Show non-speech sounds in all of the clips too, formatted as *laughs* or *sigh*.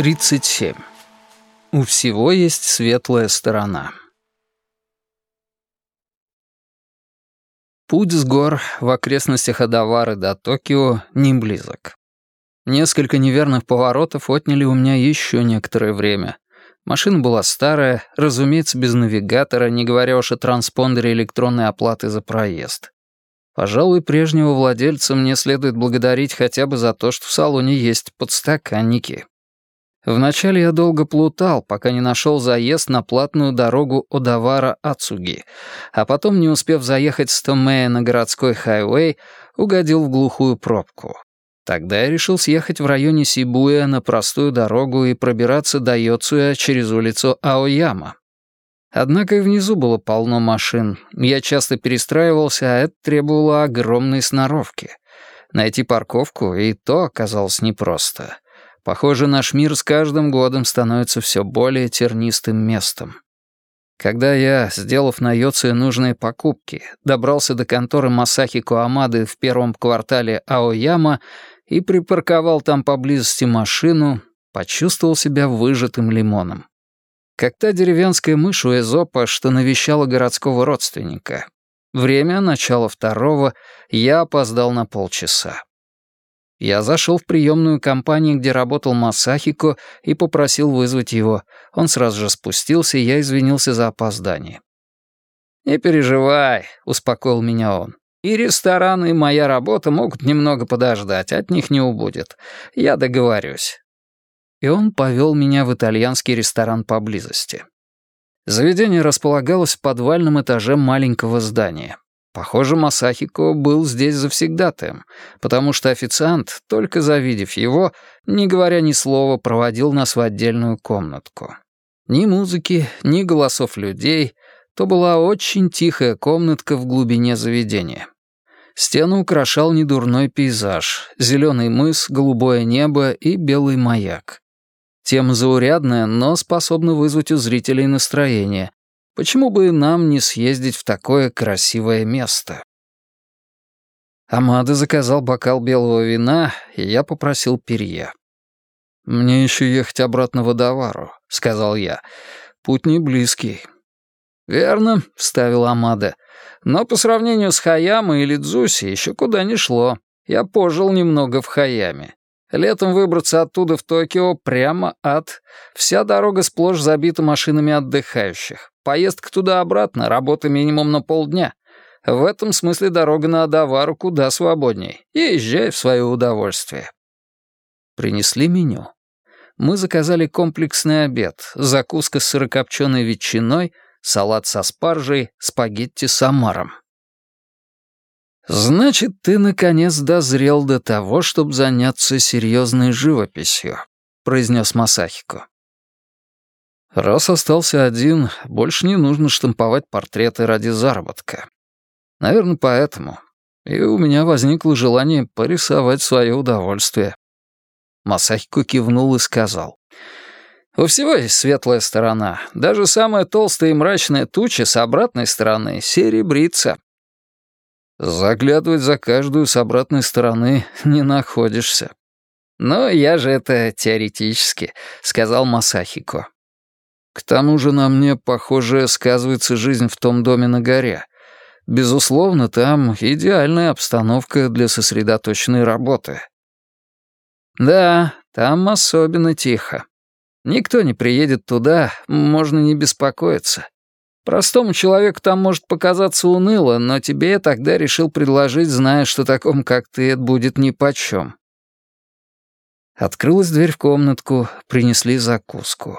37. У всего есть светлая сторона. Путь с гор в окрестностях Адавары до Токио не близок. Несколько неверных поворотов отняли у меня еще некоторое время. Машина была старая, разумеется, без навигатора, не говоря уж о транспондере электронной оплаты за проезд. Пожалуй, прежнего владельца мне следует благодарить хотя бы за то, что в салоне есть подстаканники. Вначале я долго плутал, пока не нашел заезд на платную дорогу Одавара-Ацуги, а потом, не успев заехать с Томея на городской хайвей, угодил в глухую пробку. Тогда я решил съехать в районе Сибуя на простую дорогу и пробираться до Йоцуя через улицу Аояма. Однако и внизу было полно машин. Я часто перестраивался, а это требовало огромной сноровки. Найти парковку и то оказалось непросто — Похоже, наш мир с каждым годом становится все более тернистым местом. Когда я, сделав на Йоце нужные покупки, добрался до конторы Масахи Куамады в первом квартале Аояма и припарковал там поблизости машину, почувствовал себя выжатым лимоном. Как та деревенская мышь у Эзопа, что навещала городского родственника. Время начала второго, я опоздал на полчаса. Я зашел в приемную компанию, где работал Масахико, и попросил вызвать его. Он сразу же спустился, и я извинился за опоздание. «Не переживай», — успокоил меня он. «И рестораны, и моя работа могут немного подождать, от них не убудет. Я договорюсь». И он повел меня в итальянский ресторан поблизости. Заведение располагалось в подвальном этаже маленького здания. Похоже, Масахико был здесь завсегдатаем, потому что официант, только завидев его, не говоря ни слова, проводил нас в отдельную комнатку. Ни музыки, ни голосов людей, то была очень тихая комнатка в глубине заведения. Стену украшал недурной пейзаж, зеленый мыс, голубое небо и белый маяк. Тема заурядная, но способна вызвать у зрителей настроение, Почему бы нам не съездить в такое красивое место? Амада заказал бокал белого вина, и я попросил перье. «Мне еще ехать обратно в Адавару», — сказал я. «Путь не близкий». «Верно», — вставил Амада. «Но по сравнению с Хаяма или Дзуси еще куда не шло. Я пожил немного в Хаяме. Летом выбраться оттуда в Токио прямо ад. Вся дорога сплошь забита машинами отдыхающих. Поездка туда-обратно, работа минимум на полдня. В этом смысле дорога на Адавару куда свободней. Езжай в свое удовольствие. Принесли меню. Мы заказали комплексный обед, закуска с сырокопченой ветчиной, салат со спаржей, спагетти с омаром. «Значит, ты, наконец, дозрел до того, чтобы заняться серьезной живописью», — произнес Масахико. «Раз остался один, больше не нужно штамповать портреты ради заработка. Наверное, поэтому. И у меня возникло желание порисовать свое удовольствие». Масахико кивнул и сказал. «У всего есть светлая сторона. Даже самая толстая и мрачная туча с обратной стороны серебрится. Заглядывать за каждую с обратной стороны не находишься. «Ну, я же это теоретически», — сказал Масахико. «К тому же на мне, похоже, сказывается жизнь в том доме на горе. Безусловно, там идеальная обстановка для сосредоточенной работы». «Да, там особенно тихо. Никто не приедет туда, можно не беспокоиться. Простому человеку там может показаться уныло, но тебе я тогда решил предложить, зная, что такому, как ты, это будет нипочем. Открылась дверь в комнатку, принесли закуску.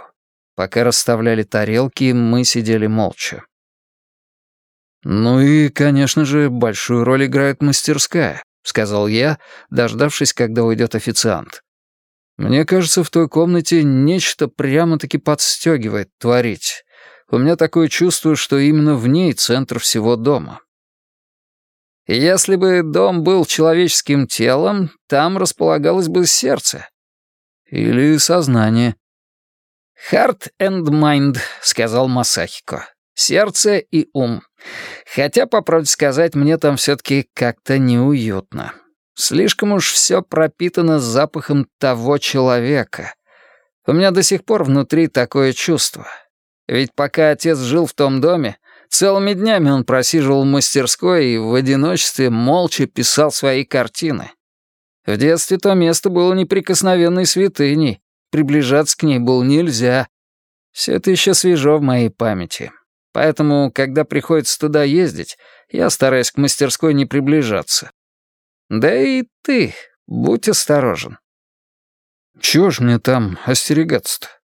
Пока расставляли тарелки, мы сидели молча. «Ну и, конечно же, большую роль играет мастерская», — сказал я, дождавшись, когда уйдет официант. «Мне кажется, в той комнате нечто прямо-таки подстегивает творить. У меня такое чувство, что именно в ней центр всего дома. Если бы дом был человеческим телом, там располагалось бы сердце. Или сознание. «Heart and mind», — сказал Масахико. «Сердце и ум. Хотя, по правде сказать, мне там все-таки как-то неуютно. Слишком уж все пропитано запахом того человека. У меня до сих пор внутри такое чувство. Ведь пока отец жил в том доме, целыми днями он просиживал в мастерской и в одиночестве молча писал свои картины. В детстве то место было неприкосновенной святыней, приближаться к ней было нельзя. Все это еще свежо в моей памяти. Поэтому, когда приходится туда ездить, я стараюсь к мастерской не приближаться. Да и ты, будь осторожен. Чего ж мне там остерегаться-то?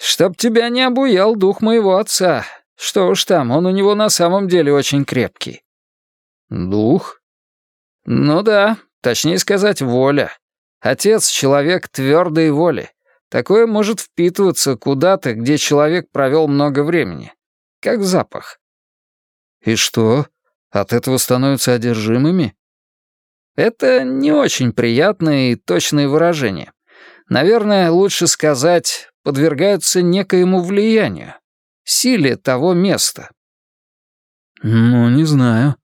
Чтоб тебя не обуял дух моего отца. Что уж там, он у него на самом деле очень крепкий. Дух? Ну да, точнее сказать, воля. Отец — человек твердой воли. Такое может впитываться куда-то, где человек провел много времени. Как запах. И что, от этого становятся одержимыми? Это не очень приятное и точное выражение. Наверное, лучше сказать, подвергаются некоему влиянию, силе того места. Ну, не знаю.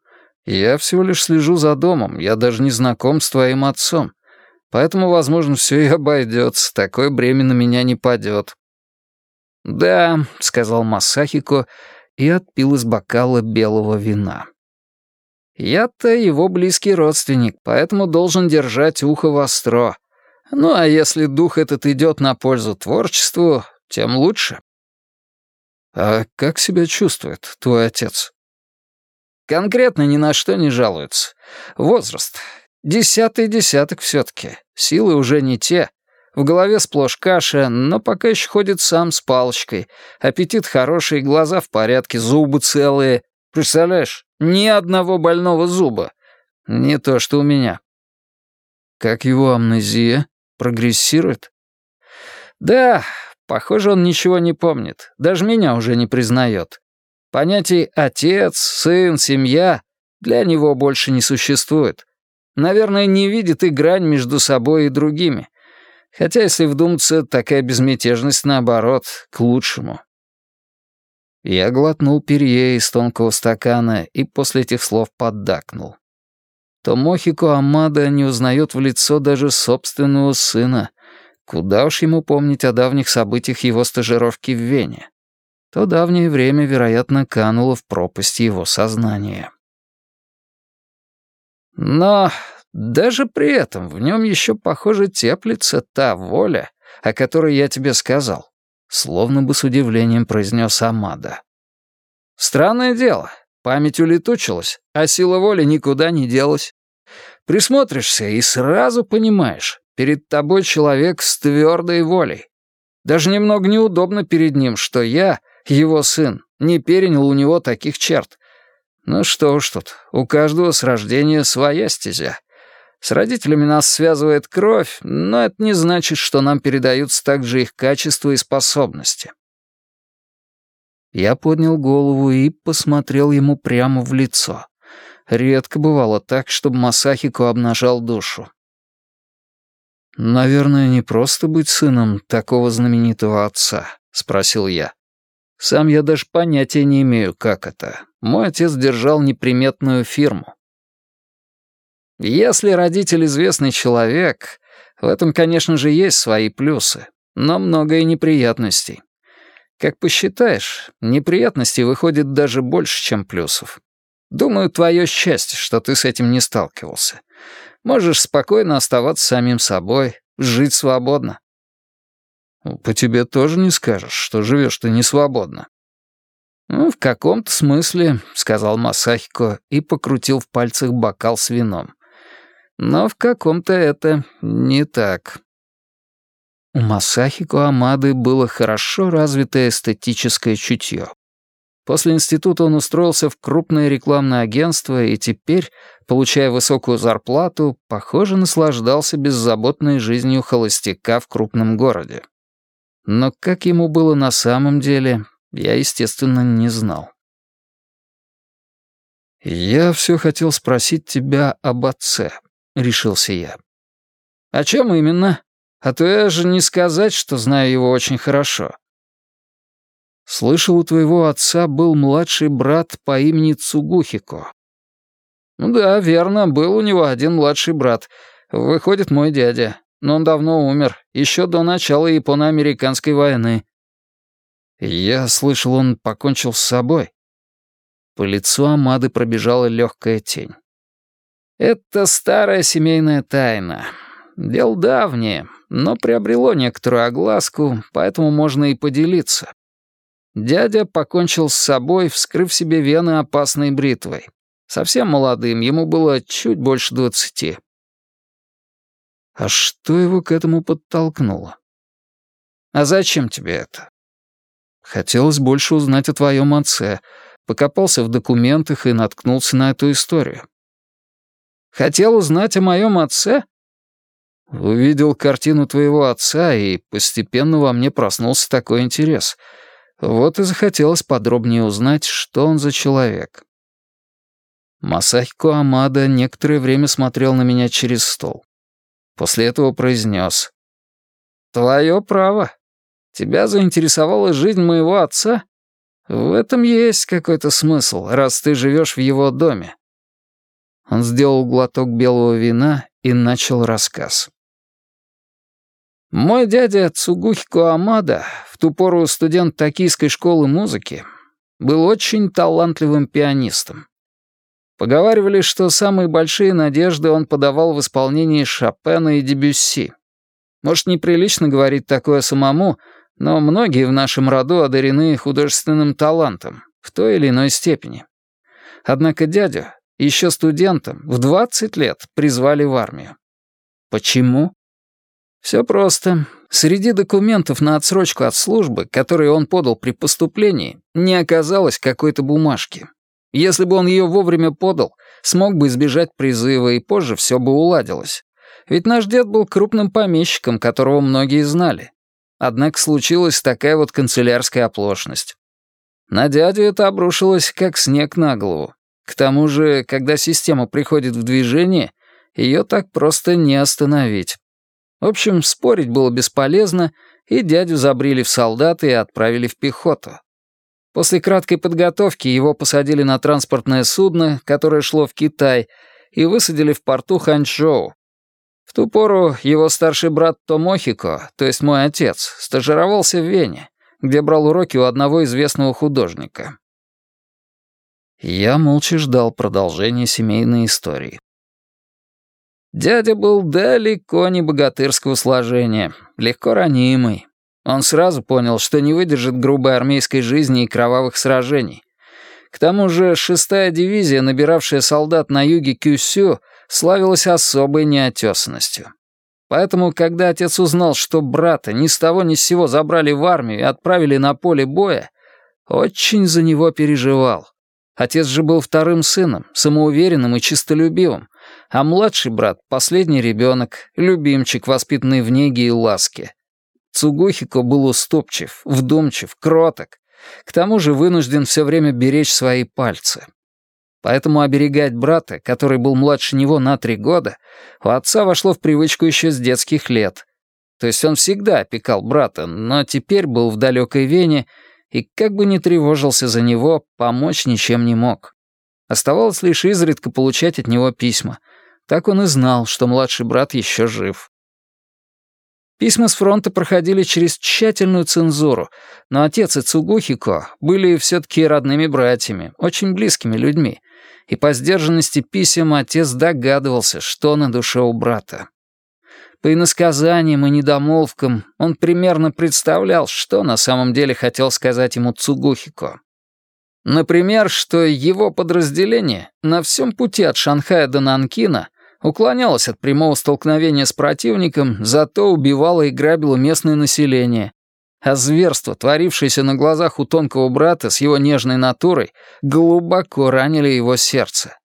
Я всего лишь слежу за домом, я даже не знаком с твоим отцом. Поэтому, возможно, все и обойдется, такое бремя на меня не падет. «Да», — сказал Масахико и отпил из бокала белого вина. «Я-то его близкий родственник, поэтому должен держать ухо востро. Ну а если дух этот идет на пользу творчеству, тем лучше. А как себя чувствует твой отец? Конкретно ни на что не жалуется. Возраст. Десятый десяток все-таки. Силы уже не те. В голове сплошь каша, но пока еще ходит сам с палочкой. Аппетит хороший, глаза в порядке, зубы целые. Представляешь, ни одного больного зуба. Не то, что у меня. Как его амнезия? Прогрессирует? Да, похоже, он ничего не помнит. Даже меня уже не признает. Понятий «отец», «сын», «семья» для него больше не существует. Наверное, не видит и грань между собой и другими. Хотя, если вдуматься, такая безмятежность, наоборот, к лучшему. Я глотнул перье из тонкого стакана и после этих слов поддакнул то Мохико Амада не узнает в лицо даже собственного сына. Куда уж ему помнить о давних событиях его стажировки в Вене. То давнее время, вероятно, кануло в пропасть его сознания. Но даже при этом в нем еще, похоже, теплится та воля, о которой я тебе сказал, словно бы с удивлением произнес Амада. Странное дело, память улетучилась, а сила воли никуда не делась. Присмотришься и сразу понимаешь, перед тобой человек с твердой волей. Даже немного неудобно перед ним, что я, его сын, не перенял у него таких черт. Ну что уж тут, у каждого с рождения своя стезя. С родителями нас связывает кровь, но это не значит, что нам передаются также их качества и способности. Я поднял голову и посмотрел ему прямо в лицо. Редко бывало так, чтобы Масахико обнажал душу. «Наверное, не просто быть сыном такого знаменитого отца», — спросил я. «Сам я даже понятия не имею, как это. Мой отец держал неприметную фирму». Если родитель известный человек, в этом, конечно же, есть свои плюсы, но много и неприятностей. Как посчитаешь, неприятностей выходит даже больше, чем плюсов. Думаю, твое счастье, что ты с этим не сталкивался. Можешь спокойно оставаться самим собой, жить свободно. По тебе тоже не скажешь, что живешь ты не свободно. «Ну, в каком-то смысле», — сказал Масахико и покрутил в пальцах бокал с вином. «Но в каком-то это не так». У Масахико Амады было хорошо развитое эстетическое чутье. После института он устроился в крупное рекламное агентство и теперь, получая высокую зарплату, похоже, наслаждался беззаботной жизнью холостяка в крупном городе. Но как ему было на самом деле, я, естественно, не знал. «Я все хотел спросить тебя об отце», — решился я. «О чем именно? А то я же не сказать, что знаю его очень хорошо. Слышал, у твоего отца был младший брат по имени Цугухико. Ну да, верно, был у него один младший брат. Выходит, мой дядя. но он давно умер, еще до начала Японо-Американской войны». «Я слышал, он покончил с собой». По лицу Амады пробежала легкая тень. «Это старая семейная тайна. Дело давнее, но приобрело некоторую огласку, поэтому можно и поделиться. Дядя покончил с собой, вскрыв себе вены опасной бритвой. Совсем молодым, ему было чуть больше двадцати. А что его к этому подтолкнуло? А зачем тебе это? Хотелось больше узнать о твоем отце. Покопался в документах и наткнулся на эту историю. Хотел узнать о моем отце? Увидел картину твоего отца, и постепенно во мне проснулся такой интерес. Вот и захотелось подробнее узнать, что он за человек. Масахико Амада некоторое время смотрел на меня через стол. После этого произнес. «Твое право. Тебя заинтересовала жизнь моего отца? В этом есть какой-то смысл, раз ты живешь в его доме». Он сделал глоток белого вина и начал рассказ. Мой дядя Цугухико Амада, в ту пору студент Токийской школы музыки, был очень талантливым пианистом. Поговаривали, что самые большие надежды он подавал в исполнении Шопена и Дебюсси. Может, неприлично говорить такое самому, но многие в нашем роду одарены художественным талантом в той или иной степени. Однако дядю, еще студентом, в 20 лет призвали в армию. Почему? Все просто. Среди документов на отсрочку от службы, которые он подал при поступлении, не оказалось какой-то бумажки. Если бы он ее вовремя подал, смог бы избежать призыва, и позже все бы уладилось. Ведь наш дед был крупным помещиком, которого многие знали. Однако случилась такая вот канцелярская оплошность. На дядю это обрушилось, как снег на голову. К тому же, когда система приходит в движение, ее так просто не остановить. В общем, спорить было бесполезно, и дядю забрили в солдаты и отправили в пехоту. После краткой подготовки его посадили на транспортное судно, которое шло в Китай, и высадили в порту Ханчжоу. В ту пору его старший брат Томохико, то есть мой отец, стажировался в Вене, где брал уроки у одного известного художника. Я молча ждал продолжения семейной истории. Дядя был далеко не богатырского сложения, легко ранимый. Он сразу понял, что не выдержит грубой армейской жизни и кровавых сражений. К тому же шестая дивизия, набиравшая солдат на юге Кюсю, славилась особой неотесанностью. Поэтому, когда отец узнал, что брата ни с того ни с сего забрали в армию и отправили на поле боя, очень за него переживал. Отец же был вторым сыном, самоуверенным и чистолюбивым, а младший брат — последний ребенок, любимчик, воспитанный в неге и ласке. Цугухико был уступчив, вдумчив, кроток, к тому же вынужден все время беречь свои пальцы. Поэтому оберегать брата, который был младше него на три года, у отца вошло в привычку еще с детских лет. То есть он всегда опекал брата, но теперь был в далекой Вене и, как бы ни тревожился за него, помочь ничем не мог. Оставалось лишь изредка получать от него письма. Так он и знал, что младший брат еще жив. Письма с фронта проходили через тщательную цензуру, но отец и Цугухико были все-таки родными братьями, очень близкими людьми, и по сдержанности писем отец догадывался, что на душе у брата. По иносказаниям и недомолвкам он примерно представлял, что на самом деле хотел сказать ему Цугухико. Например, что его подразделение на всем пути от Шанхая до Нанкина уклонялось от прямого столкновения с противником, зато убивало и грабило местное население. А зверство, творившееся на глазах у тонкого брата с его нежной натурой, глубоко ранили его сердце.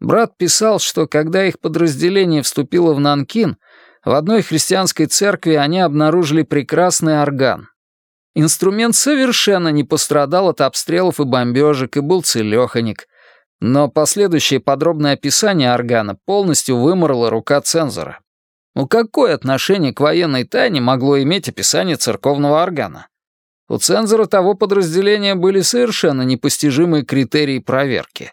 Брат писал, что когда их подразделение вступило в Нанкин, в одной христианской церкви они обнаружили прекрасный орган. Инструмент совершенно не пострадал от обстрелов и бомбежек и был целеханик. Но последующее подробное описание органа полностью выморла рука цензора. Ну какое отношение к военной тайне могло иметь описание церковного органа? У цензора того подразделения были совершенно непостижимые критерии проверки.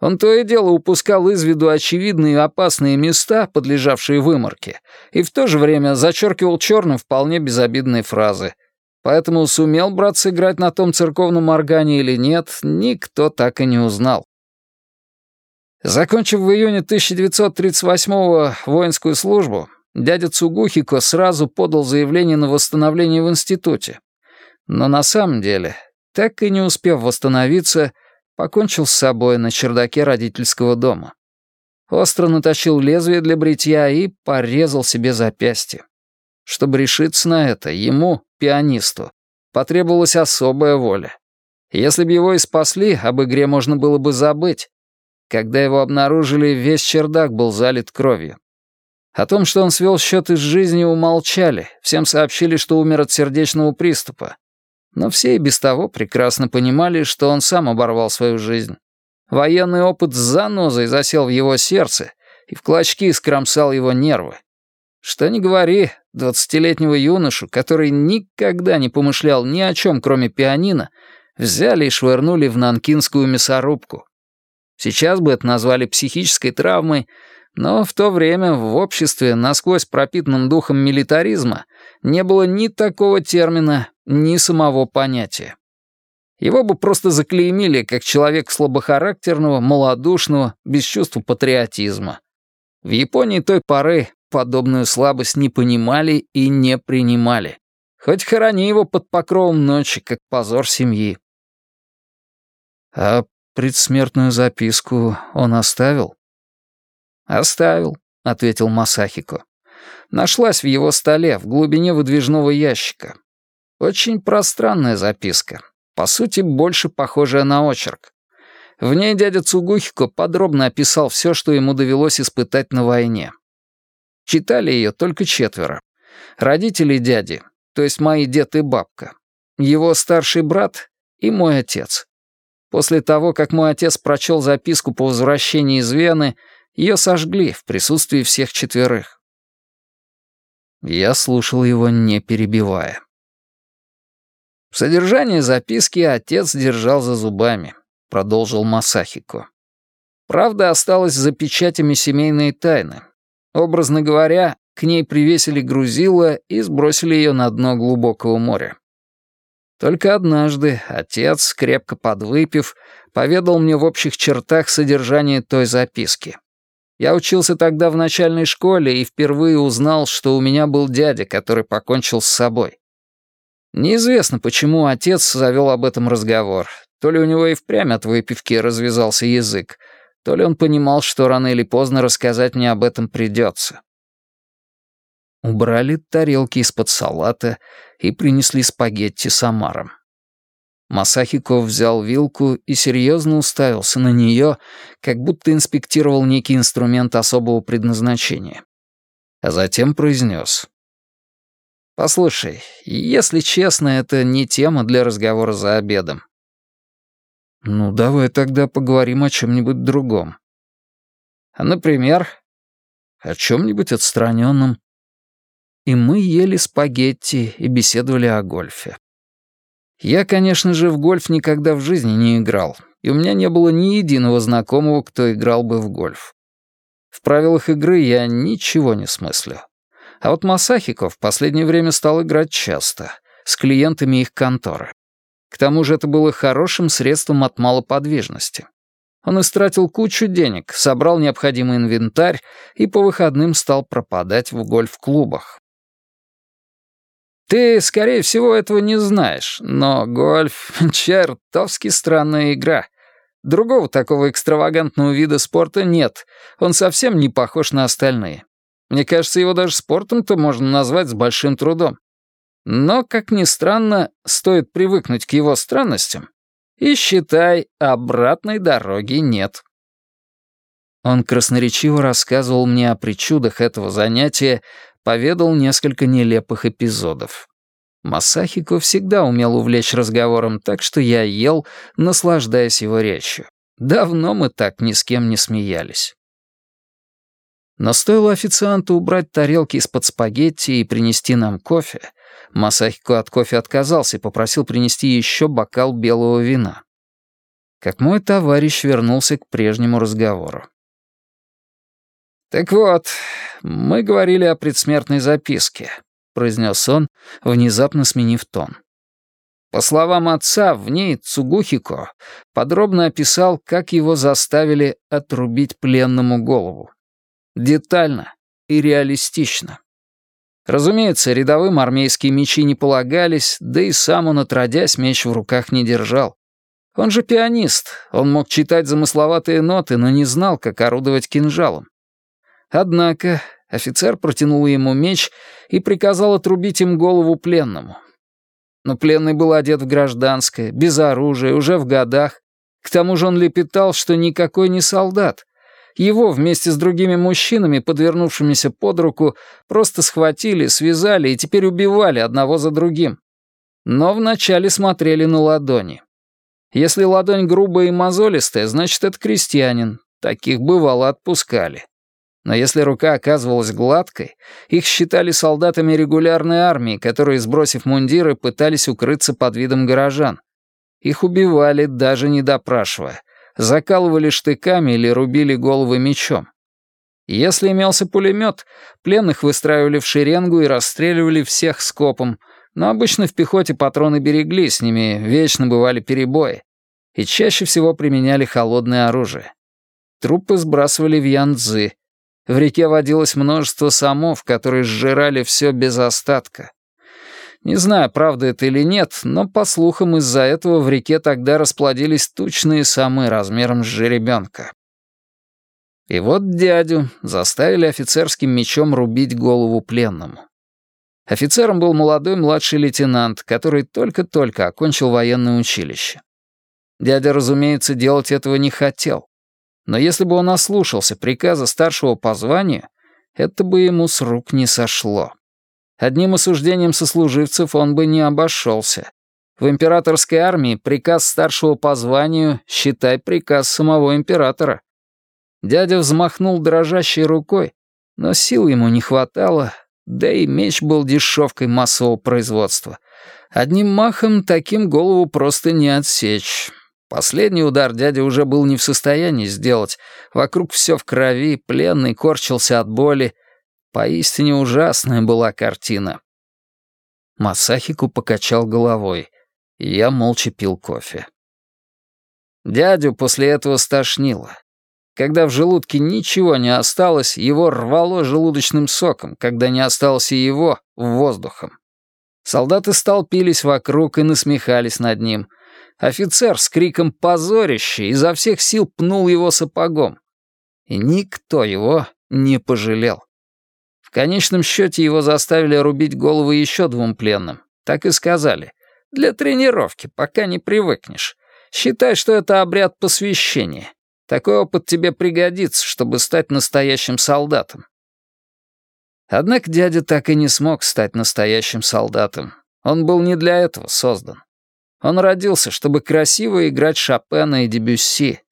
Он то и дело упускал из виду очевидные опасные места, подлежавшие выморке, и в то же время зачеркивал черным вполне безобидные фразы. Поэтому сумел брат сыграть на том церковном органе или нет, никто так и не узнал. Закончив в июне 1938-го воинскую службу, дядя Цугухико сразу подал заявление на восстановление в институте. Но на самом деле, так и не успев восстановиться, покончил с собой на чердаке родительского дома. Остро натащил лезвие для бритья и порезал себе запястье. Чтобы решиться на это, ему, пианисту, потребовалась особая воля. Если бы его и спасли, об игре можно было бы забыть. Когда его обнаружили, весь чердак был залит кровью. О том, что он свел счеты с жизнью, умолчали, всем сообщили, что умер от сердечного приступа. Но все и без того прекрасно понимали, что он сам оборвал свою жизнь. Военный опыт с занозой засел в его сердце и в клочки скромсал его нервы. Что ни говори, двадцатилетнего юношу, который никогда не помышлял ни о чем, кроме пианино, взяли и швырнули в нанкинскую мясорубку. Сейчас бы это назвали психической травмой, но в то время в обществе, насквозь пропитанном духом милитаризма, не было ни такого термина, ни самого понятия. Его бы просто заклеймили как человек слабохарактерного, малодушного, без чувства патриотизма. В Японии той поры подобную слабость не понимали и не принимали. Хоть хорони его под покровом ночи, как позор семьи. А предсмертную записку он оставил? «Оставил», — ответил Масахико. «Нашлась в его столе, в глубине выдвижного ящика. Очень пространная записка, по сути, больше похожая на очерк. В ней дядя Цугухико подробно описал все, что ему довелось испытать на войне. Читали ее только четверо. Родители дяди, то есть мои дед и бабка, его старший брат и мой отец. После того, как мой отец прочел записку по возвращении из Вены, ее сожгли в присутствии всех четверых. Я слушал его, не перебивая. Содержание записки отец держал за зубами, продолжил Масахико. Правда осталась за печатями семейной тайны. Образно говоря, к ней привесили грузило и сбросили ее на дно глубокого моря. Только однажды отец, крепко подвыпив, поведал мне в общих чертах содержание той записки. Я учился тогда в начальной школе и впервые узнал, что у меня был дядя, который покончил с собой. Неизвестно, почему отец завел об этом разговор. То ли у него и впрямь от выпивки развязался язык, то ли он понимал, что рано или поздно рассказать мне об этом придется. Убрали тарелки из-под салата и принесли спагетти с омаром. Масахико взял вилку и серьезно уставился на нее, как будто инспектировал некий инструмент особого предназначения. А затем произнес. «Послушай, если честно, это не тема для разговора за обедом». «Ну, давай тогда поговорим о чем-нибудь другом». А, «Например?» «О чем-нибудь отстраненном». И мы ели спагетти и беседовали о гольфе. Я, конечно же, в гольф никогда в жизни не играл, и у меня не было ни единого знакомого, кто играл бы в гольф. В правилах игры я ничего не смыслю. А вот Масахико в последнее время стал играть часто, с клиентами их конторы. К тому же это было хорошим средством от малоподвижности. Он истратил кучу денег, собрал необходимый инвентарь и по выходным стал пропадать в гольф-клубах. Ты, скорее всего, этого не знаешь, но гольф — *laughs* чертовски странная игра. Другого такого экстравагантного вида спорта нет, он совсем не похож на остальные. Мне кажется, его даже спортом-то можно назвать с большим трудом. Но, как ни странно, стоит привыкнуть к его странностям, и, считай, обратной дороги нет. Он красноречиво рассказывал мне о причудах этого занятия, поведал несколько нелепых эпизодов. Масахико всегда умел увлечь разговором, так что я ел, наслаждаясь его речью. Давно мы так ни с кем не смеялись. Но стоило официанту убрать тарелки из-под спагетти и принести нам кофе, Масахико от кофе отказался и попросил принести еще бокал белого вина. Как мой товарищ вернулся к прежнему разговору. «Так вот, мы говорили о предсмертной записке», — произнес он, внезапно сменив тон. По словам отца, в ней Цугухико подробно описал, как его заставили отрубить пленному голову. Детально и реалистично. Разумеется, рядовым армейские мечи не полагались, да и сам он, отродясь, меч в руках не держал. Он же пианист, он мог читать замысловатые ноты, но не знал, как орудовать кинжалом. Однако офицер протянул ему меч и приказал отрубить им голову пленному. Но пленный был одет в гражданское, без оружия, уже в годах. К тому же он лепетал, что никакой не солдат. Его вместе с другими мужчинами, подвернувшимися под руку, просто схватили, связали и теперь убивали одного за другим. Но вначале смотрели на ладони. Если ладонь грубая и мозолистая, значит, это крестьянин. Таких бывало отпускали. Но если рука оказывалась гладкой, их считали солдатами регулярной армии, которые, сбросив мундиры, пытались укрыться под видом горожан. Их убивали, даже не допрашивая. Закалывали штыками или рубили головы мечом. Если имелся пулемет, пленных выстраивали в шеренгу и расстреливали всех скопом, но обычно в пехоте патроны берегли, с ними вечно бывали перебои. И чаще всего применяли холодное оружие. Трупы сбрасывали в Янцзы, в реке водилось множество самов, которые сжирали все без остатка. Не знаю, правда это или нет, но, по слухам, из-за этого в реке тогда расплодились тучные самы размером с жеребенка. И вот дядю заставили офицерским мечом рубить голову пленному. Офицером был молодой младший лейтенант, который только-только окончил военное училище. Дядя, разумеется, делать этого не хотел. Но если бы он ослушался приказа старшего по званию, это бы ему с рук не сошло. Одним осуждением сослуживцев он бы не обошелся. В императорской армии приказ старшего по званию считай приказ самого императора. Дядя взмахнул дрожащей рукой, но сил ему не хватало, да и меч был дешевкой массового производства. Одним махом таким голову просто не отсечь. Последний удар дядя уже был не в состоянии сделать. Вокруг все в крови, пленный корчился от боли. Поистине ужасная была картина. Масахику покачал головой, и я молча пил кофе. Дядю после этого стошнило. Когда в желудке ничего не осталось, его рвало желудочным соком, когда не осталось и его — воздухом. Солдаты столпились вокруг и насмехались над ним — Офицер с криком «Позорище!» изо всех сил пнул его сапогом. И никто его не пожалел. В конечном счете его заставили рубить головы еще двум пленным. Так и сказали. Для тренировки, пока не привыкнешь. Считай, что это обряд посвящения. Такой опыт тебе пригодится, чтобы стать настоящим солдатом. Однако дядя так и не смог стать настоящим солдатом. Он был не для этого создан. Он родился, чтобы красиво играть Шопена и Дебюсси.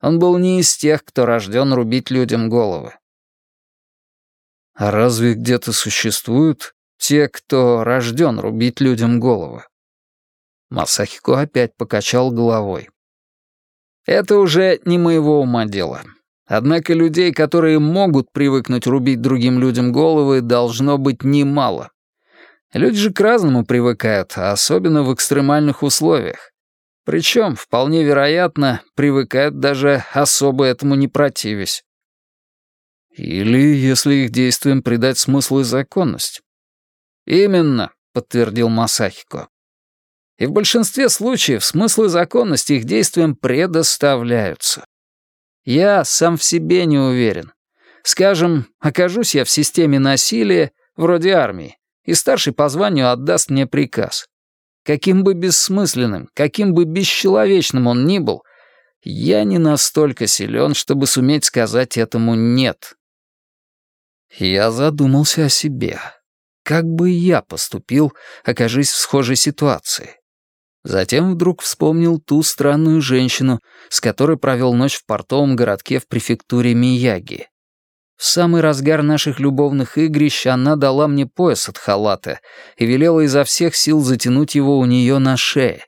Он был не из тех, кто рожден рубить людям головы. А разве где-то существуют те, кто рожден рубить людям головы? Масахико опять покачал головой. Это уже не моего ума дело. Однако людей, которые могут привыкнуть рубить другим людям головы, должно быть немало. Люди же к разному привыкают, а особенно в экстремальных условиях. Причем, вполне вероятно, привыкают даже особо этому не противясь. Или если их действиям придать смысл и законность. «Именно», — подтвердил Масахико. И в большинстве случаев смысл и законность их действиям предоставляются. Я сам в себе не уверен. Скажем, окажусь я в системе насилия, вроде армии, и старший по званию отдаст мне приказ. Каким бы бессмысленным, каким бы бесчеловечным он ни был, я не настолько силен, чтобы суметь сказать этому «нет». Я задумался о себе. Как бы я поступил, окажись в схожей ситуации? Затем вдруг вспомнил ту странную женщину, с которой провел ночь в портовом городке в префектуре Мияги. В самый разгар наших любовных игрищ она дала мне пояс от халата и велела изо всех сил затянуть его у нее на шее.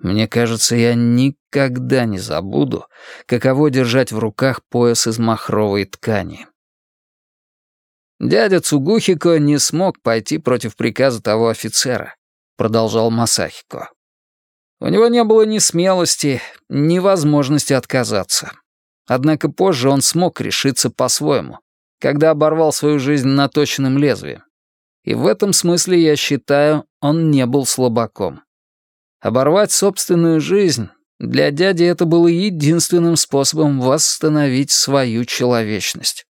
Мне кажется, я никогда не забуду, каково держать в руках пояс из махровой ткани. «Дядя Цугухико не смог пойти против приказа того офицера», — продолжал Масахико. «У него не было ни смелости, ни возможности отказаться. Однако позже он смог решиться по-своему, когда оборвал свою жизнь наточенным лезвием. И в этом смысле, я считаю, он не был слабаком. Оборвать собственную жизнь для дяди это было единственным способом восстановить свою человечность.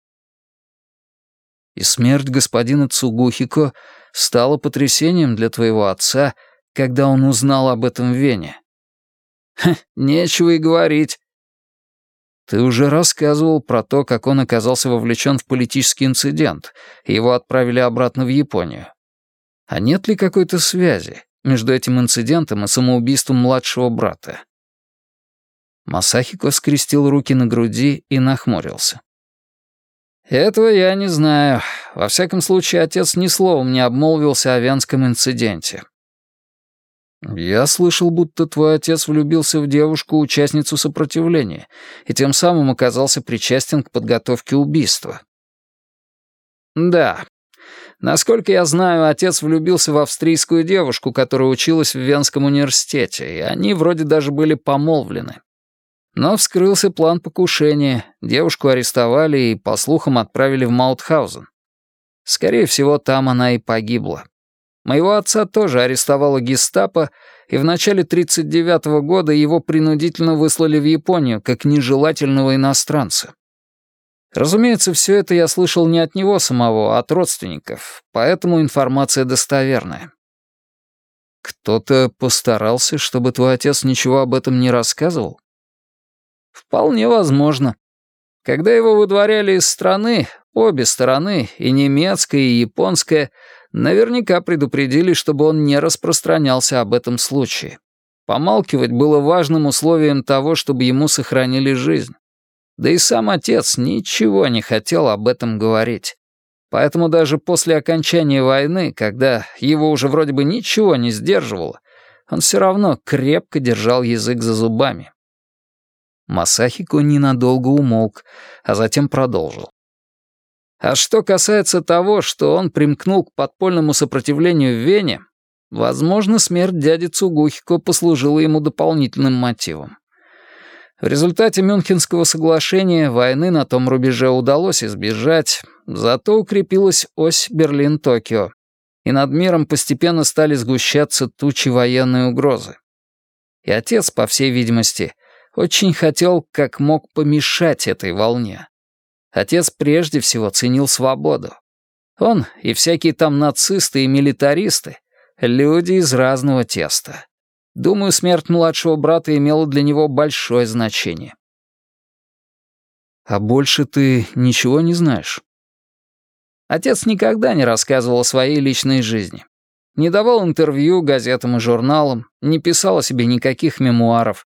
И смерть господина Цугухико стала потрясением для твоего отца, когда он узнал об этом в Вене. Ха, нечего и говорить. Ты уже рассказывал про то, как он оказался вовлечен в политический инцидент, и его отправили обратно в Японию. А нет ли какой-то связи между этим инцидентом и самоубийством младшего брата? Масахико скрестил руки на груди и нахмурился. «Этого я не знаю. Во всяком случае, отец ни словом не обмолвился о венском инциденте. «Я слышал, будто твой отец влюбился в девушку, участницу сопротивления, и тем самым оказался причастен к подготовке убийства». «Да. Насколько я знаю, отец влюбился в австрийскую девушку, которая училась в Венском университете, и они вроде даже были помолвлены. Но вскрылся план покушения, девушку арестовали и, по слухам, отправили в Маутхаузен. Скорее всего, там она и погибла. Моего отца тоже арестовала гестапо, и в начале 1939 года его принудительно выслали в Японию как нежелательного иностранца. Разумеется, все это я слышал не от него самого, а от родственников, поэтому информация достоверная. Кто-то постарался, чтобы твой отец ничего об этом не рассказывал? Вполне возможно. Когда его выдворяли из страны, обе стороны, и немецкая, и японская, Наверняка предупредили, чтобы он не распространялся об этом случае. Помалкивать было важным условием того, чтобы ему сохранили жизнь. Да и сам отец ничего не хотел об этом говорить. Поэтому даже после окончания войны, когда его уже вроде бы ничего не сдерживало, он все равно крепко держал язык за зубами. Масахико ненадолго умолк, а затем продолжил. А что касается того, что он примкнул к подпольному сопротивлению в Вене, возможно, смерть дяди Цугухико послужила ему дополнительным мотивом. В результате Мюнхенского соглашения войны на том рубеже удалось избежать, зато укрепилась ось Берлин-Токио, и над миром постепенно стали сгущаться тучи военной угрозы. И отец, по всей видимости, очень хотел как мог помешать этой волне. Отец прежде всего ценил свободу. Он и всякие там нацисты и милитаристы — люди из разного теста. Думаю, смерть младшего брата имела для него большое значение. А больше ты ничего не знаешь? Отец никогда не рассказывал о своей личной жизни. Не давал интервью газетам и журналам, не писал о себе никаких мемуаров.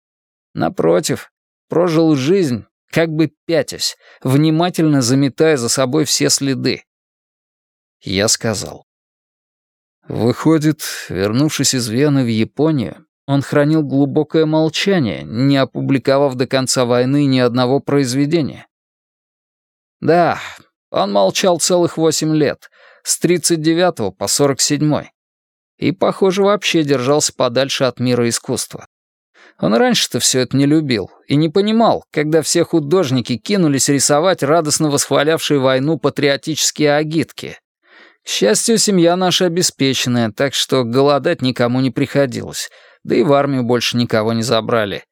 Напротив, прожил жизнь, как бы пятясь, внимательно заметая за собой все следы. Я сказал. Выходит, вернувшись из Вены в Японию, он хранил глубокое молчание, не опубликовав до конца войны ни одного произведения. Да, он молчал целых восемь лет, с 39 по 47 и, похоже, вообще держался подальше от мира искусства. Он раньше-то все это не любил и не понимал, когда все художники кинулись рисовать радостно восхвалявшие войну патриотические агитки. К счастью, семья наша обеспеченная, так что голодать никому не приходилось, да и в армию больше никого не забрали.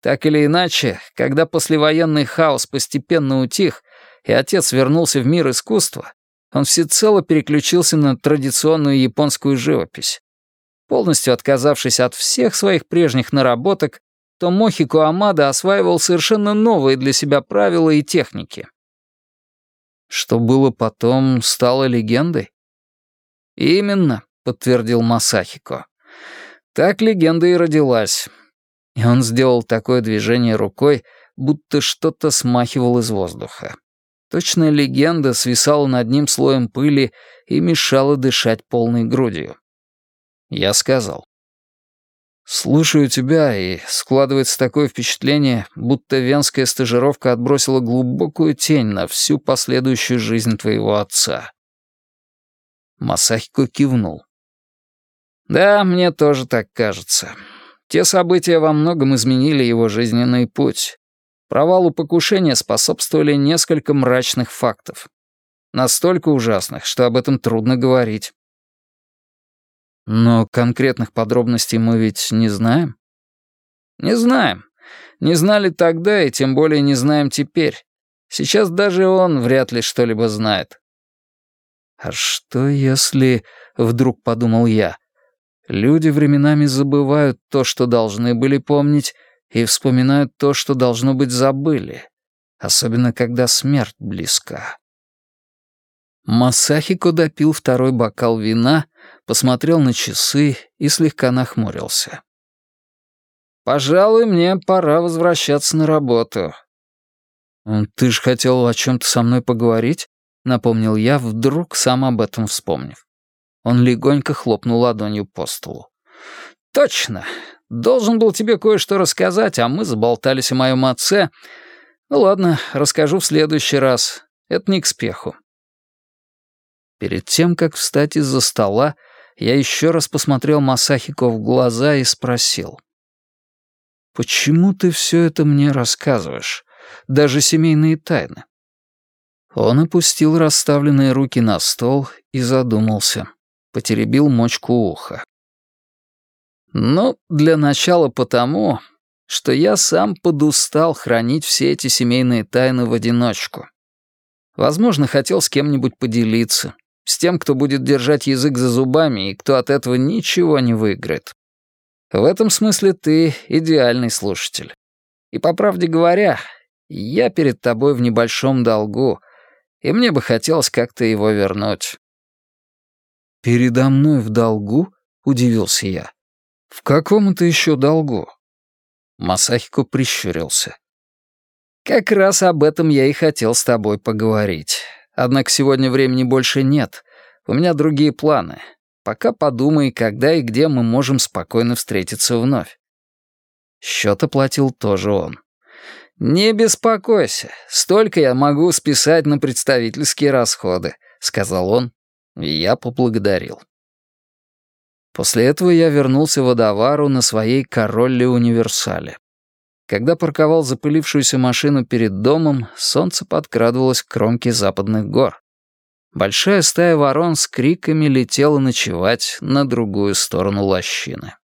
Так или иначе, когда послевоенный хаос постепенно утих, и отец вернулся в мир искусства, он всецело переключился на традиционную японскую живопись. Полностью отказавшись от всех своих прежних наработок, то Мохико Амада осваивал совершенно новые для себя правила и техники. Что было потом, стало легендой? «Именно», — подтвердил Масахико. «Так легенда и родилась». И он сделал такое движение рукой, будто что-то смахивал из воздуха. Точная легенда свисала над ним слоем пыли и мешала дышать полной грудью. Я сказал. «Слушаю тебя, и складывается такое впечатление, будто венская стажировка отбросила глубокую тень на всю последующую жизнь твоего отца». Масахико кивнул. «Да, мне тоже так кажется. Те события во многом изменили его жизненный путь. Провалу покушения способствовали несколько мрачных фактов. Настолько ужасных, что об этом трудно говорить. Но конкретных подробностей мы ведь не знаем? Не знаем. Не знали тогда и тем более не знаем теперь. Сейчас даже он вряд ли что-либо знает. А что если, вдруг подумал я, люди временами забывают то, что должны были помнить, и вспоминают то, что должно быть забыли, особенно когда смерть близка. Масахико допил второй бокал вина, посмотрел на часы и слегка нахмурился. «Пожалуй, мне пора возвращаться на работу». «Ты ж хотел о чем-то со мной поговорить?» — напомнил я, вдруг сам об этом вспомнив. Он легонько хлопнул ладонью по столу. «Точно. Должен был тебе кое-что рассказать, а мы заболтались о моем отце. Ну ладно, расскажу в следующий раз. Это не к спеху. Перед тем, как встать из-за стола, я еще раз посмотрел Масахико в глаза и спросил. «Почему ты все это мне рассказываешь? Даже семейные тайны?» Он опустил расставленные руки на стол и задумался. Потеребил мочку уха. Ну, для начала потому, что я сам подустал хранить все эти семейные тайны в одиночку. Возможно, хотел с кем-нибудь поделиться, с тем, кто будет держать язык за зубами и кто от этого ничего не выиграет. В этом смысле ты идеальный слушатель. И по правде говоря, я перед тобой в небольшом долгу, и мне бы хотелось как-то его вернуть. «Передо мной в долгу?» — удивился я. «В каком это еще долгу?» Масахико прищурился. «Как раз об этом я и хотел с тобой поговорить. Однако сегодня времени больше нет. У меня другие планы. Пока подумай, когда и где мы можем спокойно встретиться вновь». Счет оплатил тоже он. «Не беспокойся, столько я могу списать на представительские расходы», — сказал он, и я поблагодарил. После этого я вернулся в Адавару на своей Королле Универсале. Когда парковал запылившуюся машину перед домом, солнце подкрадывалось к кромке западных гор. Большая стая ворон с криками летела ночевать на другую сторону лощины.